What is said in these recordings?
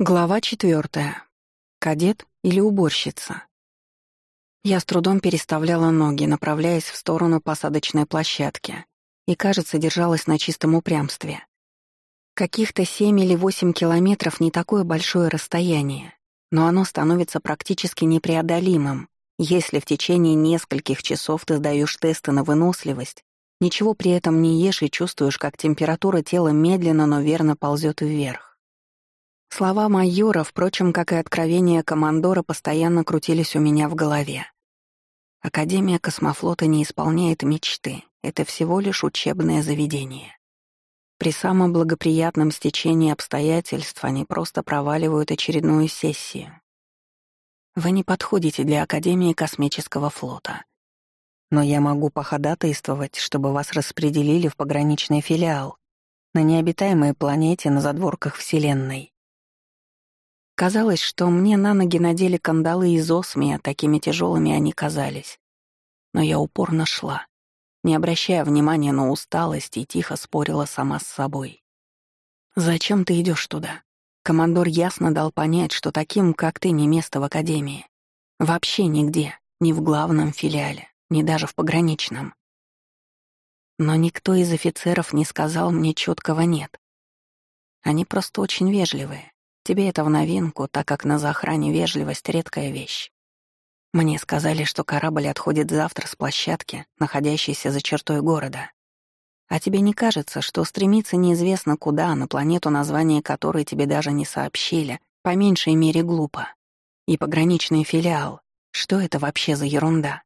Глава четвертая. Кадет или уборщица? Я с трудом переставляла ноги, направляясь в сторону посадочной площадки, и, кажется, держалась на чистом упрямстве. Каких-то семь или восемь километров не такое большое расстояние, но оно становится практически непреодолимым, если в течение нескольких часов ты сдаешь тесты на выносливость, ничего при этом не ешь и чувствуешь, как температура тела медленно, но верно ползет вверх. Слова майора, впрочем, как и откровения командора, постоянно крутились у меня в голове. Академия космофлота не исполняет мечты, это всего лишь учебное заведение. При самом благоприятном стечении обстоятельств они просто проваливают очередную сессию. Вы не подходите для Академии космического флота. Но я могу походатайствовать, чтобы вас распределили в пограничный филиал на необитаемой планете на задворках Вселенной. Казалось, что мне на ноги надели кандалы из осмия, такими тяжелыми они казались. Но я упорно шла, не обращая внимания на усталость и тихо спорила сама с собой. «Зачем ты идешь туда?» Командор ясно дал понять, что таким, как ты, не место в академии. Вообще нигде, ни в главном филиале, ни даже в пограничном. Но никто из офицеров не сказал мне четкого «нет». Они просто очень вежливые, Тебе это в новинку, так как на захране вежливость — редкая вещь. Мне сказали, что корабль отходит завтра с площадки, находящейся за чертой города. А тебе не кажется, что стремиться неизвестно куда, на планету, название которой тебе даже не сообщили, по меньшей мере глупо? И пограничный филиал. Что это вообще за ерунда?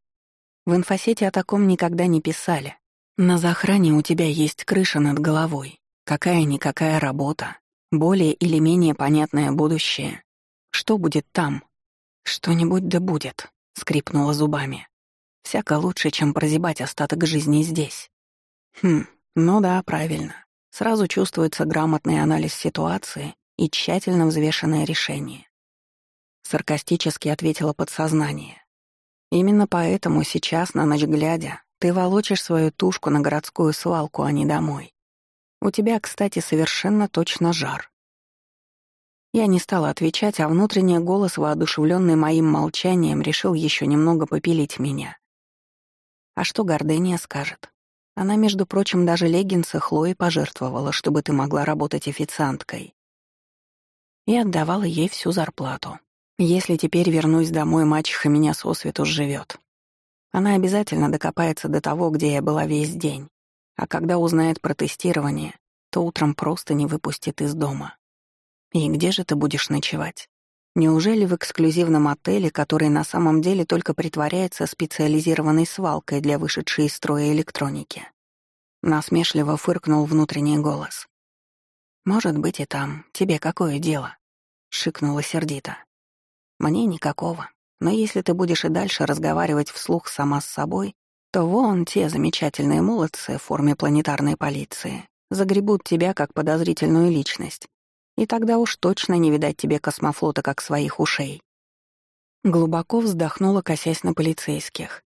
В инфосете о таком никогда не писали. На захране у тебя есть крыша над головой. Какая-никакая работа, более или менее понятное будущее. Что будет там? Что-нибудь да будет, скрипнула зубами. Всяко лучше, чем прозябать остаток жизни здесь. Хм, ну да, правильно. Сразу чувствуется грамотный анализ ситуации и тщательно взвешенное решение. Саркастически ответила подсознание. Именно поэтому сейчас, на ночь глядя, ты волочишь свою тушку на городскую свалку, а не домой. У тебя, кстати, совершенно точно жар. Я не стала отвечать, а внутренний голос, воодушевленный моим молчанием, решил еще немного попилить меня. А что Гордения скажет? Она, между прочим, даже леггинсы Хлои пожертвовала, чтобы ты могла работать официанткой. И отдавала ей всю зарплату. Если теперь вернусь домой, мачеха меня сосвету сживет. Она обязательно докопается до того, где я была весь день. А когда узнает про тестирование, то утром просто не выпустит из дома. И где же ты будешь ночевать? Неужели в эксклюзивном отеле, который на самом деле только притворяется специализированной свалкой для вышедшей из строя электроники? Насмешливо фыркнул внутренний голос. «Может быть и там. Тебе какое дело?» — шикнула сердито. «Мне никакого. Но если ты будешь и дальше разговаривать вслух сама с собой, то вон те замечательные молодцы в форме планетарной полиции загребут тебя как подозрительную личность. И тогда уж точно не видать тебе космофлота как своих ушей. Глубоко вздохнула, косясь на полицейских.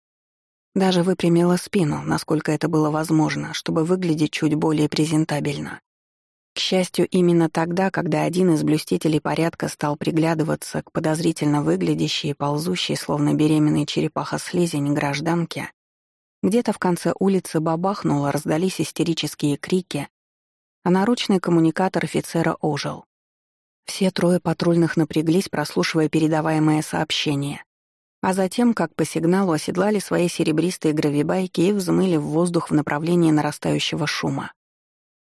Даже выпрямила спину, насколько это было возможно, чтобы выглядеть чуть более презентабельно. К счастью, именно тогда, когда один из блюстителей порядка стал приглядываться к подозрительно выглядящей и ползущей, словно беременной черепаха-слизень гражданке, где-то в конце улицы бабахнуло, раздались истерические крики, а наручный коммуникатор офицера ожил. Все трое патрульных напряглись, прослушивая передаваемое сообщение, а затем, как по сигналу, оседлали свои серебристые гравибайки и взмыли в воздух в направлении нарастающего шума.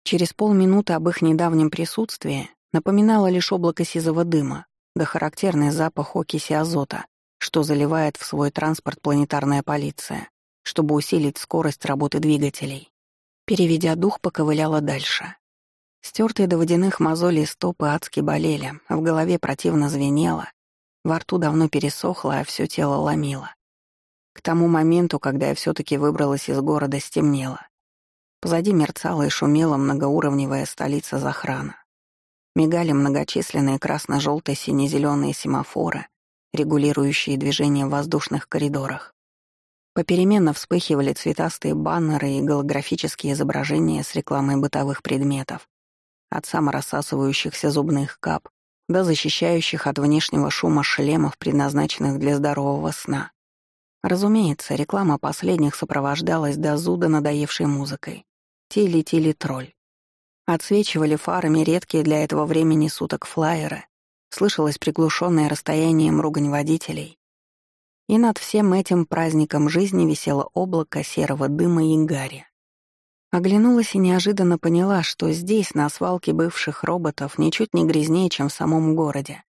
Через полминуты об их недавнем присутствии напоминало лишь облако сизого дыма, да характерный запах окиси азота, что заливает в свой транспорт планетарная полиция чтобы усилить скорость работы двигателей. Переведя дух, поковыляла дальше. Стертые до водяных мозолей стопы адски болели, в голове противно звенело, во рту давно пересохло, а все тело ломило. К тому моменту, когда я все таки выбралась из города, стемнело. Позади мерцала и шумела многоуровневая столица захрана. Мигали многочисленные красно желто сине зеленые семафоры, регулирующие движение в воздушных коридорах. Попеременно вспыхивали цветастые баннеры и голографические изображения с рекламой бытовых предметов, от саморассасывающихся зубных кап до защищающих от внешнего шума шлемов, предназначенных для здорового сна. Разумеется, реклама последних сопровождалась до зуда надоевшей музыкой. Тили-тили тролль. Отсвечивали фарами редкие для этого времени суток флайеры, слышалось приглушенное расстоянием ругань водителей. И над всем этим праздником жизни висело облако серого дыма и гари. Оглянулась и неожиданно поняла, что здесь, на свалке бывших роботов, ничуть не грязнее, чем в самом городе.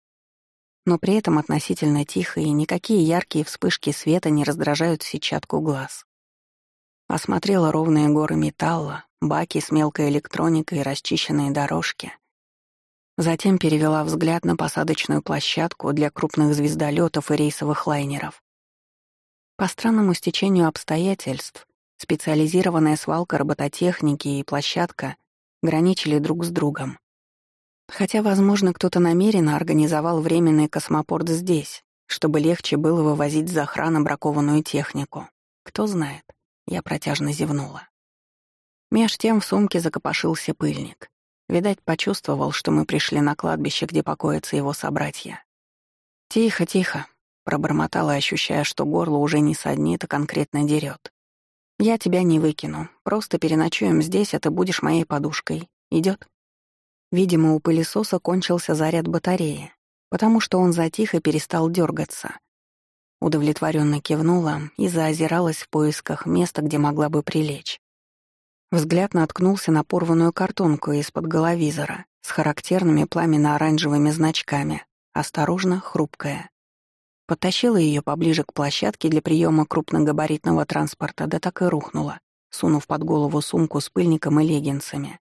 Но при этом относительно тихо, и никакие яркие вспышки света не раздражают сетчатку глаз. Осмотрела ровные горы металла, баки с мелкой электроникой и расчищенные дорожки. Затем перевела взгляд на посадочную площадку для крупных звездолетов и рейсовых лайнеров. По странному стечению обстоятельств, Специализированная свалка робототехники и площадка граничили друг с другом. Хотя, возможно, кто-то намеренно организовал временный космопорт здесь, чтобы легче было вывозить за охрану бракованную технику. Кто знает, я протяжно зевнула. Меж тем в сумке закопошился пыльник. Видать, почувствовал, что мы пришли на кладбище, где покоятся его собратья. «Тихо, тихо», — пробормотала, ощущая, что горло уже не саднит, а конкретно дерет. Я тебя не выкину. Просто переночуем здесь, а ты будешь моей подушкой. Идет? Видимо, у пылесоса кончился заряд батареи, потому что он затих и перестал дергаться. Удовлетворенно кивнула и заозиралась в поисках места, где могла бы прилечь. Взгляд наткнулся на порванную картонку из-под головизора с характерными пламенно-оранжевыми значками, осторожно, хрупкая. Подтащила ее поближе к площадке для приема крупногабаритного транспорта, да так и рухнула, сунув под голову сумку с пыльником и леггинсами.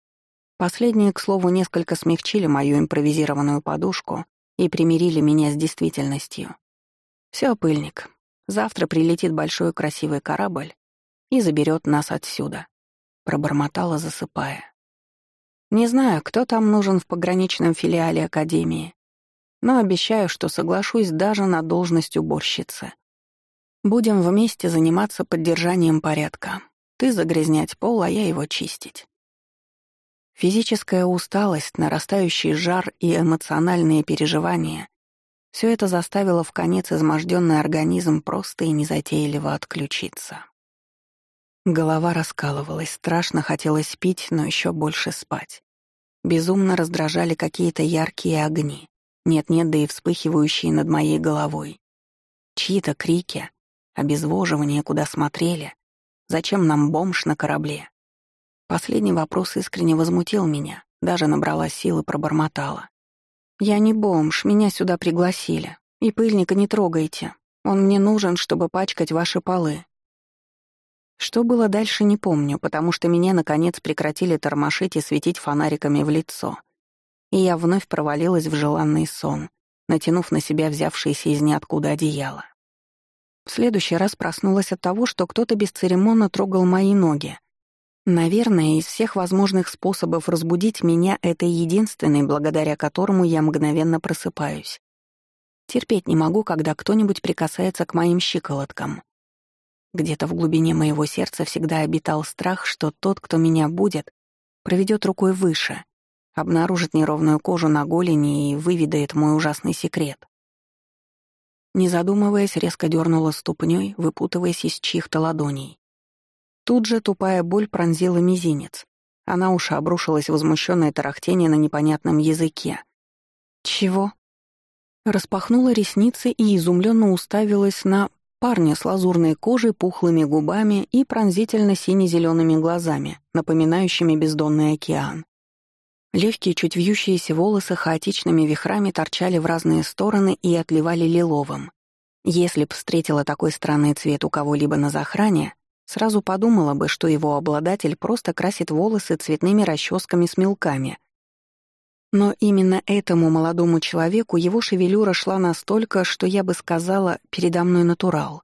Последние, к слову, несколько смягчили мою импровизированную подушку и примирили меня с действительностью. Все, пыльник. Завтра прилетит большой красивый корабль и заберет нас отсюда», — пробормотала, засыпая. «Не знаю, кто там нужен в пограничном филиале Академии, но обещаю, что соглашусь даже на должность уборщицы. Будем вместе заниматься поддержанием порядка. Ты загрязнять пол, а я его чистить. Физическая усталость, нарастающий жар и эмоциональные переживания — все это заставило в конец изможденный организм просто и незатейливо отключиться. Голова раскалывалась, страшно хотелось пить, но еще больше спать. Безумно раздражали какие-то яркие огни. Нет-нет, да и вспыхивающие над моей головой. Чьи-то крики, обезвоживание, куда смотрели. Зачем нам бомж на корабле? Последний вопрос искренне возмутил меня, даже набрала силы, пробормотала. «Я не бомж, меня сюда пригласили. И пыльника не трогайте. Он мне нужен, чтобы пачкать ваши полы». Что было дальше, не помню, потому что меня, наконец, прекратили тормошить и светить фонариками в лицо — и я вновь провалилась в желанный сон, натянув на себя взявшееся из ниоткуда одеяло. В следующий раз проснулась от того, что кто-то бесцеремонно трогал мои ноги. Наверное, из всех возможных способов разбудить меня это единственный, благодаря которому я мгновенно просыпаюсь. Терпеть не могу, когда кто-нибудь прикасается к моим щиколоткам. Где-то в глубине моего сердца всегда обитал страх, что тот, кто меня будет, проведет рукой выше, обнаружит неровную кожу на голени и выведает мой ужасный секрет. Не задумываясь, резко дернула ступней, выпутываясь из чьих-то ладоней. Тут же тупая боль пронзила мизинец. Она уж обрушилась возмущенное тарахтение на непонятном языке. «Чего?» Распахнула ресницы и изумленно уставилась на парня с лазурной кожей, пухлыми губами и пронзительно сине-зелеными глазами, напоминающими бездонный океан. Легкие, чуть вьющиеся волосы хаотичными вихрами торчали в разные стороны и отливали лиловым. Если б встретила такой странный цвет у кого-либо на захране, сразу подумала бы, что его обладатель просто красит волосы цветными расческами с мелками. Но именно этому молодому человеку его шевелюра шла настолько, что я бы сказала, передо мной натурал.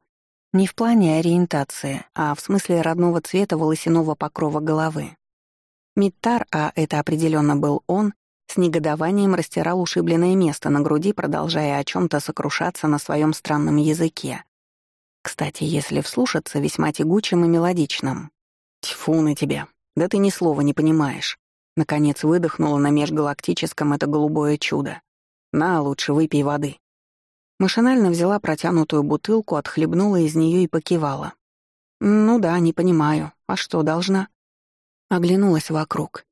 Не в плане ориентации, а в смысле родного цвета волосяного покрова головы. Миттар, а это определенно был он, с негодованием растирал ушибленное место на груди, продолжая о чем то сокрушаться на своем странном языке. Кстати, если вслушаться, весьма тягучим и мелодичным. «Тьфу на тебя! Да ты ни слова не понимаешь!» Наконец выдохнула на межгалактическом это голубое чудо. На, лучше выпей воды». Машинально взяла протянутую бутылку, отхлебнула из нее и покивала. «Ну да, не понимаю. А что, должна?» Оглянулась вокруг.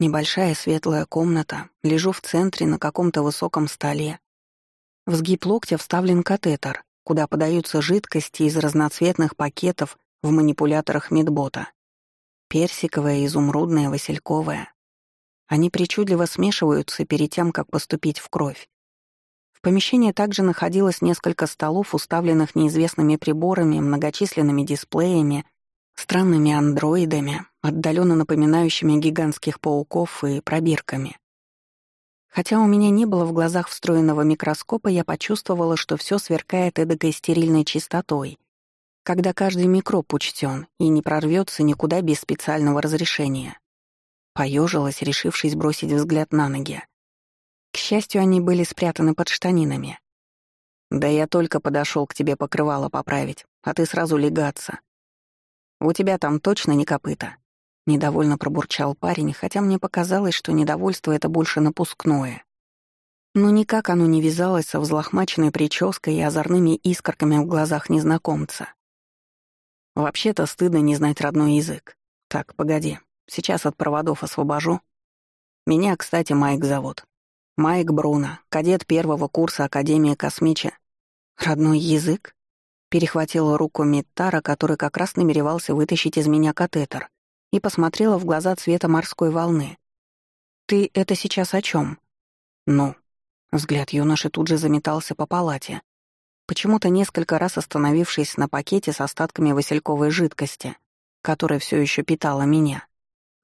Небольшая светлая комната, лежу в центре на каком-то высоком столе. В сгиб локтя вставлен катетер, куда подаются жидкости из разноцветных пакетов в манипуляторах медбота. Персиковая, изумрудная, васильковая. Они причудливо смешиваются перед тем, как поступить в кровь. В помещении также находилось несколько столов, уставленных неизвестными приборами, многочисленными дисплеями, странными андроидами, отдаленно напоминающими гигантских пауков и пробирками. Хотя у меня не было в глазах встроенного микроскопа, я почувствовала, что все сверкает эдакой стерильной чистотой, когда каждый микроб учтен и не прорвется никуда без специального разрешения. Поежилась, решившись бросить взгляд на ноги. К счастью, они были спрятаны под штанинами. «Да я только подошел к тебе покрывало поправить, а ты сразу легаться. У тебя там точно не копыта?» Недовольно пробурчал парень, хотя мне показалось, что недовольство это больше напускное. Но никак оно не вязалось со взлохмаченной прической и озорными искорками в глазах незнакомца. Вообще-то стыдно не знать родной язык. Так, погоди, сейчас от проводов освобожу. Меня, кстати, Майк зовут. Майк Бруно, кадет первого курса Академии Космича. Родной язык? Перехватила руку Миттара, который как раз намеревался вытащить из меня катетер и посмотрела в глаза цвета морской волны. «Ты это сейчас о чем? «Ну». Взгляд юноши тут же заметался по палате, почему-то несколько раз остановившись на пакете с остатками васильковой жидкости, которая все еще питала меня.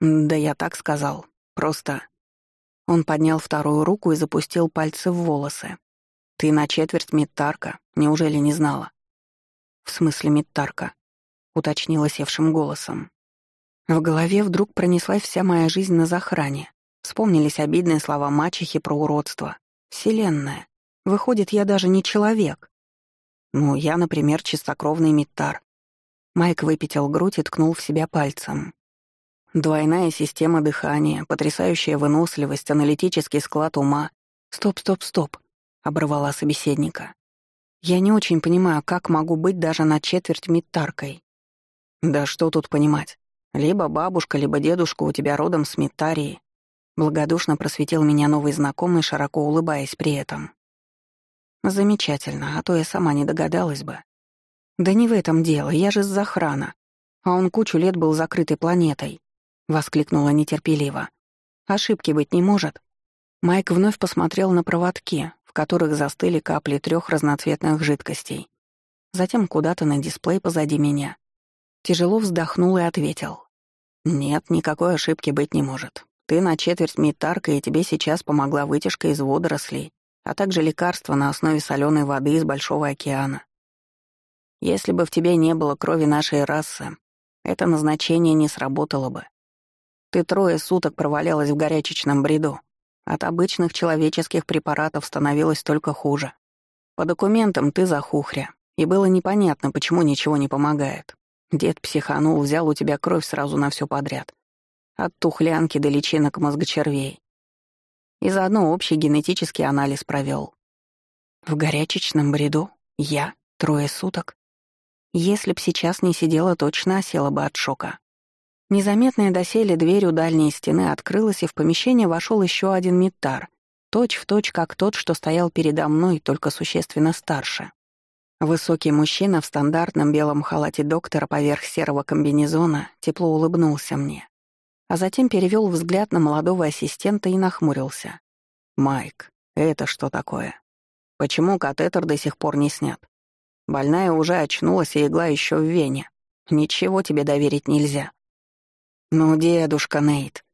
«Да я так сказал. Просто...» Он поднял вторую руку и запустил пальцы в волосы. «Ты на четверть Миттарка. Неужели не знала?» «В смысле Миттарка?» — уточнила севшим голосом. В голове вдруг пронеслась вся моя жизнь на захране. Вспомнились обидные слова мачехи про уродство. Вселенная. Выходит, я даже не человек. Ну, я, например, чистокровный миттар. Майк выпятил грудь и ткнул в себя пальцем. Двойная система дыхания, потрясающая выносливость, аналитический склад ума. «Стоп, стоп, стоп», — оборвала собеседника. «Я не очень понимаю, как могу быть даже на четверть миттаркой». «Да что тут понимать? Либо бабушка, либо дедушка у тебя родом с Митарии. Благодушно просветил меня новый знакомый, широко улыбаясь при этом. Замечательно, а то я сама не догадалась бы. Да не в этом дело, я же с захрана. А он кучу лет был закрытой планетой. Воскликнула нетерпеливо. Ошибки быть не может. Майк вновь посмотрел на проводки, в которых застыли капли трех разноцветных жидкостей. Затем куда-то на дисплей позади меня. Тяжело вздохнул и ответил. «Нет, никакой ошибки быть не может. Ты на четверть метарка, и тебе сейчас помогла вытяжка из водорослей, а также лекарство на основе соленой воды из Большого океана. Если бы в тебе не было крови нашей расы, это назначение не сработало бы. Ты трое суток провалялась в горячечном бреду. От обычных человеческих препаратов становилось только хуже. По документам ты захухря, и было непонятно, почему ничего не помогает. Дед психанул, взял у тебя кровь сразу на все подряд. От тухлянки до личинок мозгочервей. И заодно общий генетический анализ провел. В горячечном бреду? Я? Трое суток? Если б сейчас не сидела, точно осела бы от шока. Незаметная доселе дверь у дальней стены открылась, и в помещение вошел еще один миттар, точь в точь, как тот, что стоял передо мной, только существенно старше. Высокий мужчина в стандартном белом халате доктора поверх серого комбинезона тепло улыбнулся мне, а затем перевел взгляд на молодого ассистента и нахмурился. «Майк, это что такое? Почему катетер до сих пор не снят? Больная уже очнулась, и игла еще в вене. Ничего тебе доверить нельзя». «Ну, дедушка Нейт,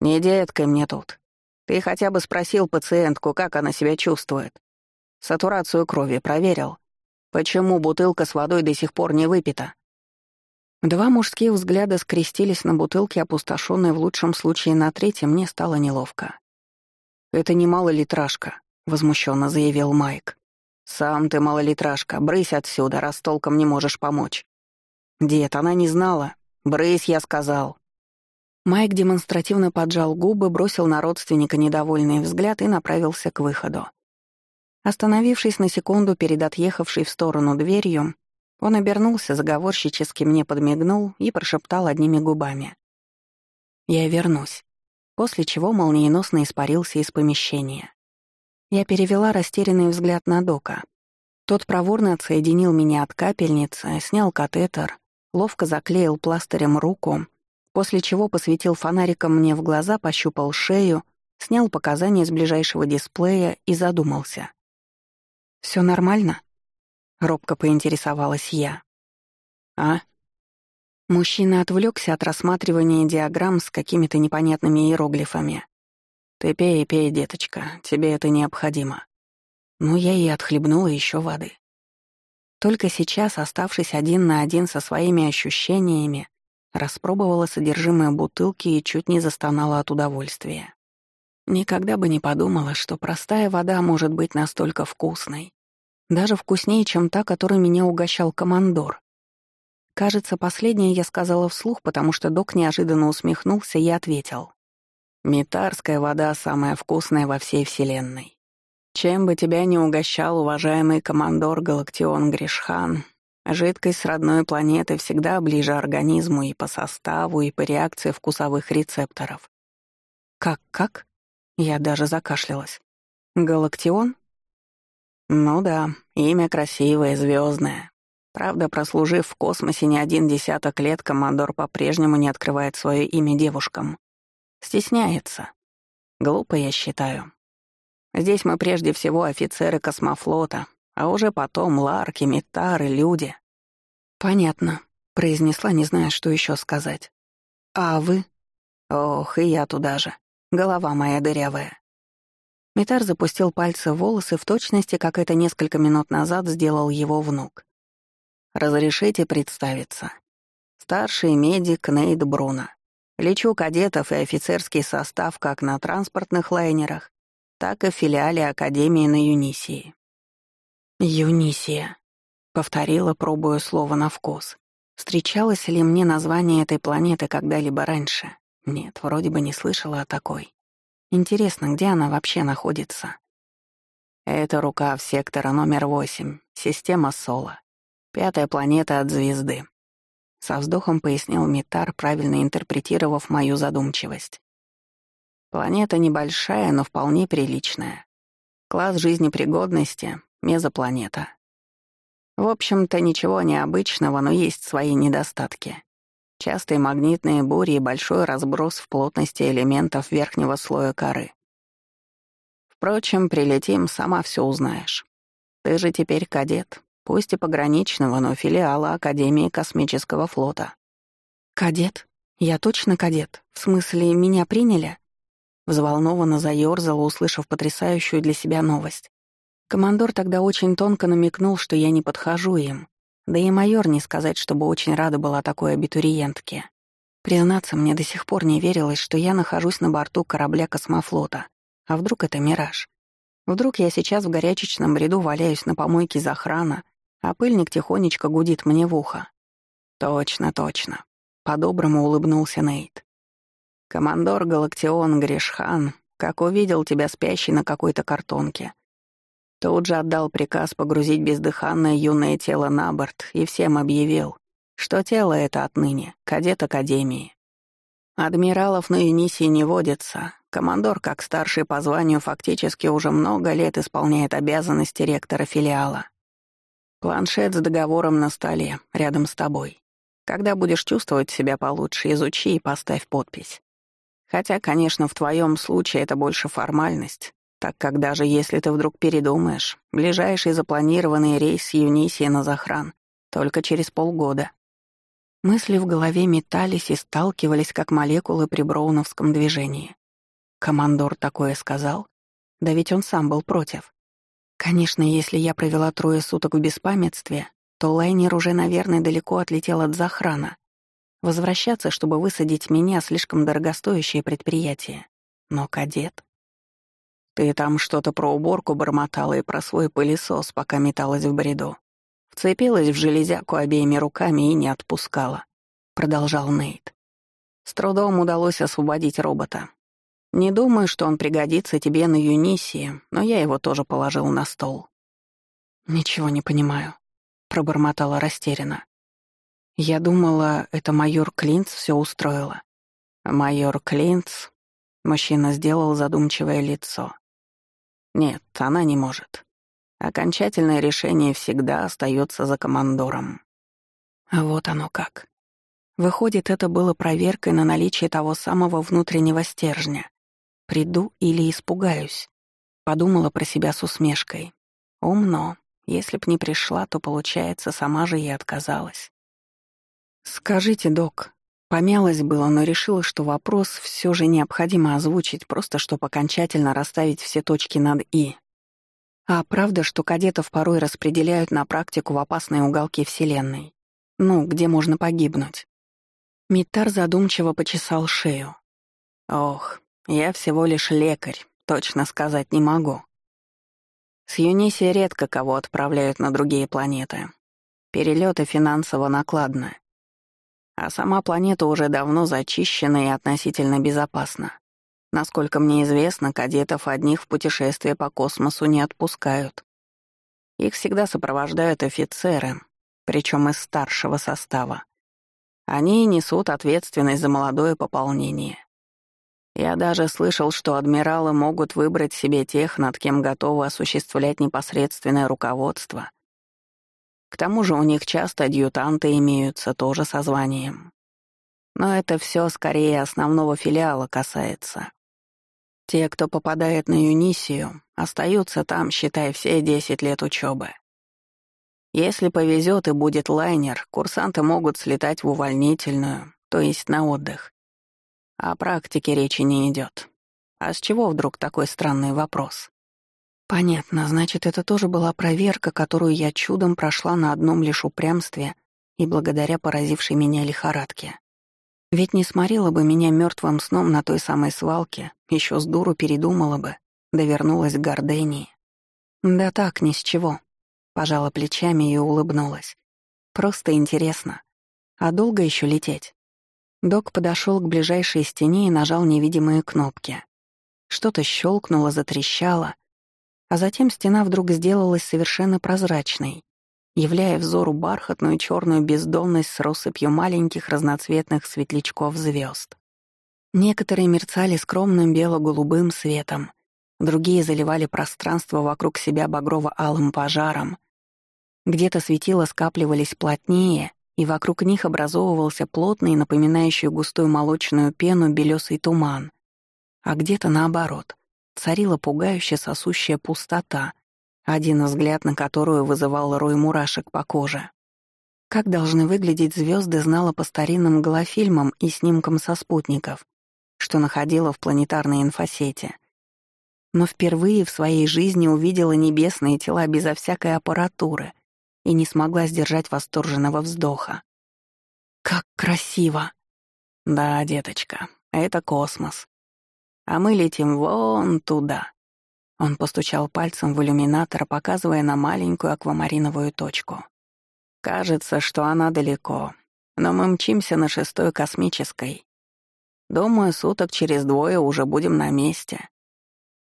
не деткой мне тут. Ты хотя бы спросил пациентку, как она себя чувствует. Сатурацию крови проверил?» Почему бутылка с водой до сих пор не выпита? Два мужские взгляда скрестились на бутылке, опустошенной в лучшем случае на третьем, мне стало неловко. «Это не малолитражка», — возмущенно заявил Майк. «Сам ты малолитражка, брысь отсюда, раз толком не можешь помочь». «Дед, она не знала. Брысь, я сказал». Майк демонстративно поджал губы, бросил на родственника недовольный взгляд и направился к выходу. Остановившись на секунду перед отъехавшей в сторону дверью, он обернулся, заговорщически мне подмигнул и прошептал одними губами. «Я вернусь», после чего молниеносно испарился из помещения. Я перевела растерянный взгляд на Дока. Тот проворно отсоединил меня от капельницы, снял катетер, ловко заклеил пластырем руку, после чего посветил фонариком мне в глаза, пощупал шею, снял показания с ближайшего дисплея и задумался. Все нормально?» — робко поинтересовалась я. «А?» Мужчина отвлекся от рассматривания диаграмм с какими-то непонятными иероглифами. «Ты пей, пей, деточка, тебе это необходимо». Ну, я и отхлебнула еще воды. Только сейчас, оставшись один на один со своими ощущениями, распробовала содержимое бутылки и чуть не застонала от удовольствия. Никогда бы не подумала, что простая вода может быть настолько вкусной. Даже вкуснее, чем та, которой меня угощал командор. Кажется, последнее я сказала вслух, потому что док неожиданно усмехнулся и ответил. «Митарская вода самая вкусная во всей Вселенной. Чем бы тебя ни угощал уважаемый командор Галактион Гришхан, жидкость с родной планеты всегда ближе организму и по составу, и по реакции вкусовых рецепторов. Как-как? Я даже закашлялась. Галактион? Ну да, имя красивое, звездное. Правда, прослужив в космосе не один десяток лет, командор по-прежнему не открывает свое имя девушкам. Стесняется. Глупо, я считаю. Здесь мы прежде всего офицеры космофлота, а уже потом ларки, метары, люди. «Понятно», — произнесла, не зная, что еще сказать. «А вы?» «Ох, и я туда же. Голова моя дырявая». Митар запустил пальцы в волосы в точности, как это несколько минут назад сделал его внук. «Разрешите представиться. Старший медик Нейт Бруно. Лечу кадетов и офицерский состав как на транспортных лайнерах, так и в филиале Академии на Юнисии». «Юнисия», — повторила, пробуя слово на вкус. Встречалось ли мне название этой планеты когда-либо раньше? Нет, вроде бы не слышала о такой. Интересно, где она вообще находится? Это рукав сектора номер восемь, система Соло. Пятая планета от звезды. Со вздохом пояснил Митар, правильно интерпретировав мою задумчивость. Планета небольшая, но вполне приличная. Класс жизнепригодности — мезопланета. В общем-то, ничего необычного, но есть свои недостатки. Частые магнитные бури и большой разброс в плотности элементов верхнего слоя коры. Впрочем, прилетим, сама все узнаешь. Ты же теперь кадет, пусть и пограничного, но филиала Академии космического флота. «Кадет? Я точно кадет? В смысле, меня приняли?» Взволнованно заёрзала, услышав потрясающую для себя новость. Командор тогда очень тонко намекнул, что я не подхожу им. Да и майор не сказать, чтобы очень рада была такой абитуриентке. Признаться, мне до сих пор не верилось, что я нахожусь на борту корабля космофлота. А вдруг это мираж? Вдруг я сейчас в горячечном бреду валяюсь на помойке за храна, а пыльник тихонечко гудит мне в ухо. «Точно, точно», — по-доброму улыбнулся Нейт. «Командор Галактион Гришхан, как увидел тебя спящей на какой-то картонке, тут же отдал приказ погрузить бездыханное юное тело на борт и всем объявил, что тело это отныне кадет Академии. Адмиралов на Юнисии не водится, командор, как старший по званию, фактически уже много лет исполняет обязанности ректора филиала. Планшет с договором на столе, рядом с тобой. Когда будешь чувствовать себя получше, изучи и поставь подпись. Хотя, конечно, в твоем случае это больше формальность, так как даже если ты вдруг передумаешь, ближайший запланированный рейс с Юнисии на захран только через полгода. Мысли в голове метались и сталкивались, как молекулы при броуновском движении. Командор такое сказал? Да ведь он сам был против. Конечно, если я провела трое суток в беспамятстве, то лайнер уже, наверное, далеко отлетел от захрана. Возвращаться, чтобы высадить меня, слишком дорогостоящее предприятие. Но кадет... Ты там что-то про уборку бормотала и про свой пылесос, пока металась в бреду. Вцепилась в железяку обеими руками и не отпускала. Продолжал Нейт. С трудом удалось освободить робота. Не думаю, что он пригодится тебе на Юнисии, но я его тоже положил на стол». «Ничего не понимаю», — пробормотала растерянно. «Я думала, это майор Клинц все устроила». «Майор Клинц?» — мужчина сделал задумчивое лицо. «Нет, она не может. Окончательное решение всегда остается за командором». Вот оно как. Выходит, это было проверкой на наличие того самого внутреннего стержня, Приду или испугаюсь? Подумала про себя с усмешкой. Умно. Если б не пришла, то, получается, сама же и отказалась. «Скажите, док», помялась было, но решила, что вопрос все же необходимо озвучить, просто чтобы окончательно расставить все точки над «и». А правда, что кадетов порой распределяют на практику в опасные уголки Вселенной? Ну, где можно погибнуть? Митар задумчиво почесал шею. Ох, я всего лишь лекарь, точно сказать не могу. С Юниси редко кого отправляют на другие планеты. Перелеты финансово накладны. А сама планета уже давно зачищена и относительно безопасна. Насколько мне известно, кадетов одних в путешествие по космосу не отпускают. Их всегда сопровождают офицеры, причем из старшего состава. Они несут ответственность за молодое пополнение. Я даже слышал, что адмиралы могут выбрать себе тех, над кем готовы осуществлять непосредственное руководство. К тому же у них часто адъютанты имеются тоже со званием. Но это все скорее основного филиала касается. Те, кто попадает на Юнисию, остаются там, считай, все 10 лет учебы. Если повезет и будет лайнер, курсанты могут слетать в увольнительную, то есть на отдых, о практике речи не идет. А с чего вдруг такой странный вопрос? Понятно, значит, это тоже была проверка, которую я чудом прошла на одном лишь упрямстве и благодаря поразившей меня лихорадке. Ведь не сморила бы меня мертвым сном на той самой свалке, еще с дуру передумала бы, да вернулась к Гордении. Да так, ни с чего. Пожала плечами и улыбнулась. Просто интересно. А долго еще лететь? Док подошел к ближайшей стене и нажал невидимые кнопки. Что-то щелкнуло, затрещало, а затем стена вдруг сделалась совершенно прозрачной, являя взору бархатную черную бездонность с россыпью маленьких разноцветных светлячков звезд. Некоторые мерцали скромным бело-голубым светом, другие заливали пространство вокруг себя багрово-алым пожаром. Где-то светила скапливались плотнее, и вокруг них образовывался плотный, напоминающий густую молочную пену, белесый туман. А где-то наоборот, царила пугающая сосущая пустота, один взгляд на которую вызывал рой мурашек по коже. Как должны выглядеть звезды, знала по старинным голофильмам и снимкам со спутников, что находила в планетарной инфосете. Но впервые в своей жизни увидела небесные тела безо всякой аппаратуры, и не смогла сдержать восторженного вздоха. «Как красиво!» «Да, деточка, это космос. А мы летим вон туда». Он постучал пальцем в иллюминатор, показывая на маленькую аквамариновую точку. «Кажется, что она далеко, но мы мчимся на шестой космической. Думаю, суток через двое уже будем на месте.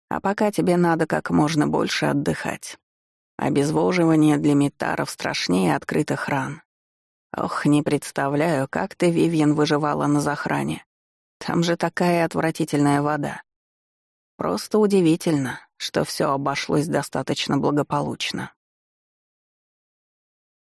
А пока тебе надо как можно больше отдыхать. Обезвоживание для метаров страшнее открытых ран. Ох, не представляю, как ты, Вивьен, выживала на захране. Там же такая отвратительная вода. Просто удивительно, что все обошлось достаточно благополучно.